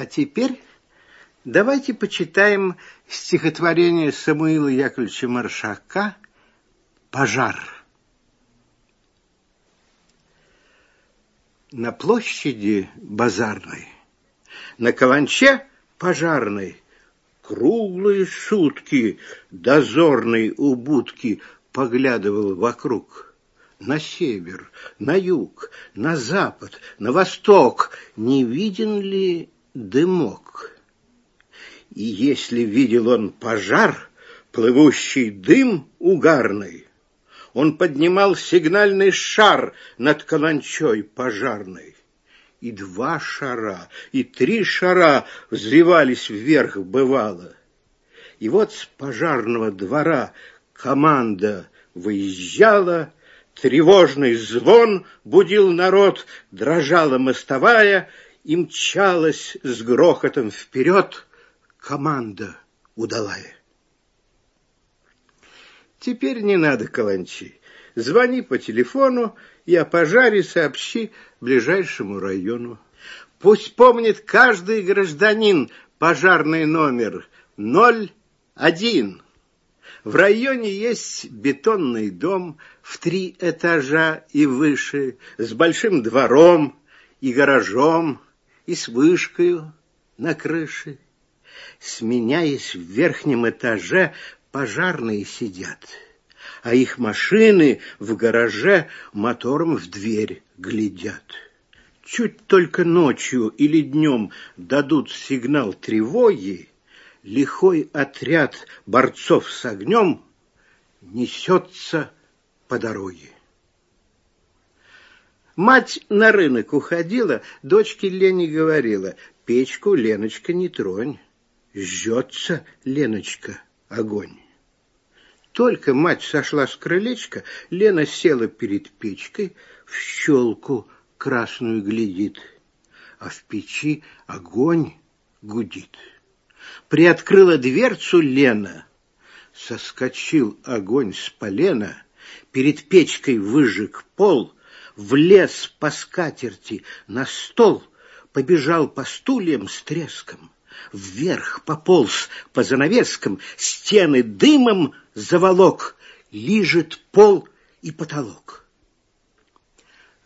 А теперь давайте почитаем стихотворение Самуила Яковлевича Маршака «Пожар». На площади базарной, на каланче пожарной, круглые сутки дозорный у будки поглядывал вокруг. На север, на юг, на запад, на восток не виден ли дымок. И если видел он пожар, плывущий дым угарный, он поднимал сигнальный шар над каланчой пожарной. И два шара, и три шара взвивались вверх бывало. И вот с пожарного двора команда выезжала, тревожный звон будил народ, дрожала мостовая, и мчалась с грохотом вперед команда удалая. Теперь не надо каланчи. Звони по телефону и о пожаре сообщи ближайшему району. Пусть помнит каждый гражданин пожарный номер 01. В районе есть бетонный дом в три этажа и выше, с большим двором и гаражом, и с вышкою на крыше. Сменяясь в верхнем этаже, пожарные сидят, а их машины в гараже мотором в дверь глядят. Чуть только ночью или днем дадут сигнал тревоги, лихой отряд борцов с огнем несется по дороге. Мать на рынок уходила, дочке Лене говорила, печку, Леночка, не тронь, жжется, Леночка, огонь. Только мать сошла с крылечка, Лена села перед печкой, в щелку красную глядит, а в печи огонь гудит. Приоткрыла дверцу Лена, соскочил огонь с полена, перед печкой выжег пол — влез по скатерти на стол, побежал по стульям с треском, вверх пополз по занавескам, стены дымом заволок, лижет пол и потолок.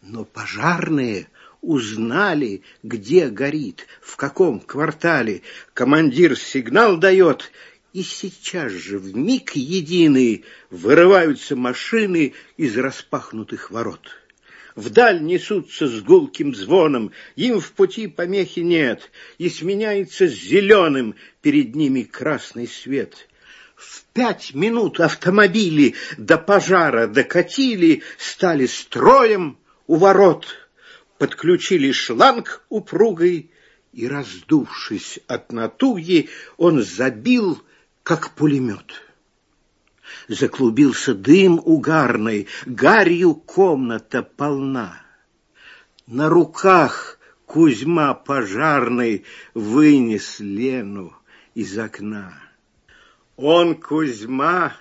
Но пожарные узнали, где горит, в каком квартале. Командир сигнал дает, и сейчас же в миг единый вырываются машины из распахнутых ворот вдаль несутся с гулким звоном, им в пути помехи нет, и сменяется зеленым перед ними красный свет. В пять минут автомобили до пожара докатили, стали строем у ворот, подключили шланг упругой, и, раздувшись от натуги, он забил, как пулемет. Заклубился дым угарный, гарью комната полна. На руках Кузьма пожарный вынес Лену из окна. Он, Кузьма,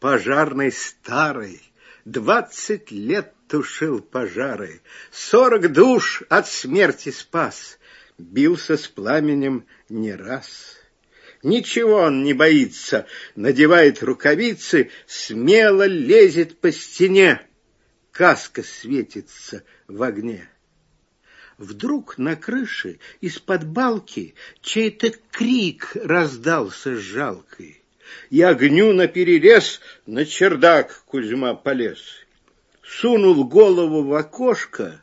пожарный старый, двадцать лет тушил пожары, сорок душ от смерти спас, бился с пламенем не раз. Ничего он не боится, надевает рукавицы, смело лезет по стене. Каска светится в огне. Вдруг на крыше из-под балки чей-то крик раздался жалкой. И огню наперерез на чердак Кузьма полез. Сунул голову в окошко,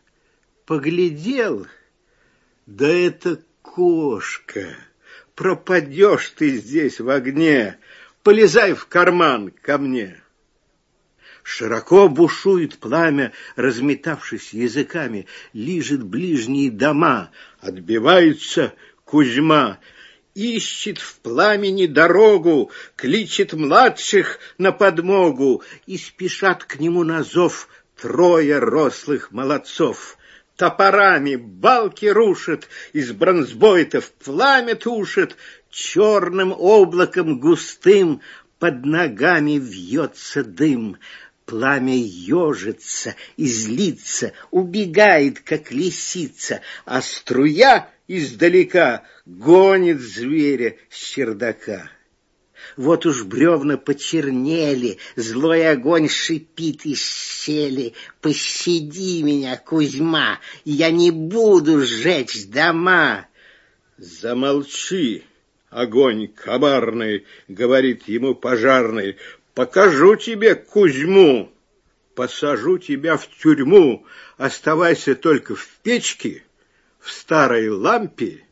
поглядел, да это кошка пропадешь ты здесь в огне, полезай в карман ко мне. Широко бушует пламя, разметавшись языками, лижет ближние дома, отбивается Кузьма, ищет в пламени дорогу, кличет младших на подмогу, и спешат к нему на зов трое рослых молодцов топорами балки рушит, из бронзбойтов пламя тушит, черным облаком густым под ногами вьется дым. Пламя ежится и злится, убегает, как лисица, а струя издалека гонит зверя с чердака. Вот уж бревна почернели, злой огонь шипит из щели. Пощади меня, Кузьма, я не буду сжечь дома. Замолчи, огонь коварный, говорит ему пожарный, покажу тебе Кузьму, посажу тебя в тюрьму, оставайся только в печке, в старой лампе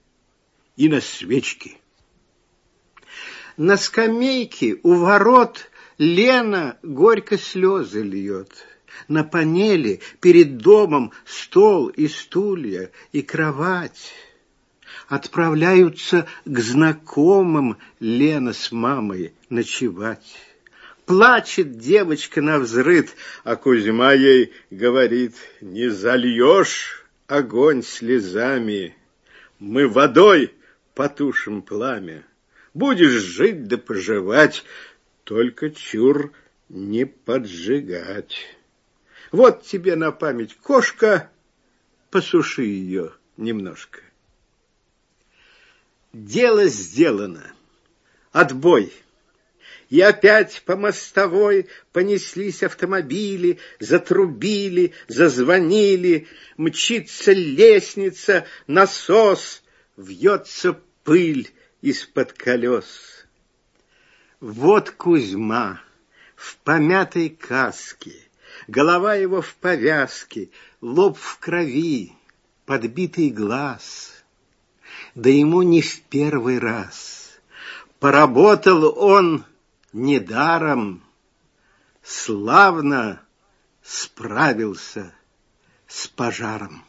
и на свечке. На скамейке у ворот Лена горько слезы льет. На панели перед домом стол и стулья, и кровать. Отправляются к знакомым Лена с мамой ночевать. Плачет девочка на взрыд, а Кузьма ей говорит, не зальешь огонь слезами, мы водой потушим пламя. Будешь жить да поживать, только чур не поджигать. Вот тебе на память кошка, посуши ее немножко. Дело сделано. Отбой. И опять по мостовой понеслись автомобили, затрубили, зазвонили, мчится лестница, насос, вьется пыль, из-под колес. Вот Кузьма в помятой каске, голова его в повязке, лоб в крови, подбитый глаз. Да ему не в первый раз. Поработал он недаром, славно справился с пожаром.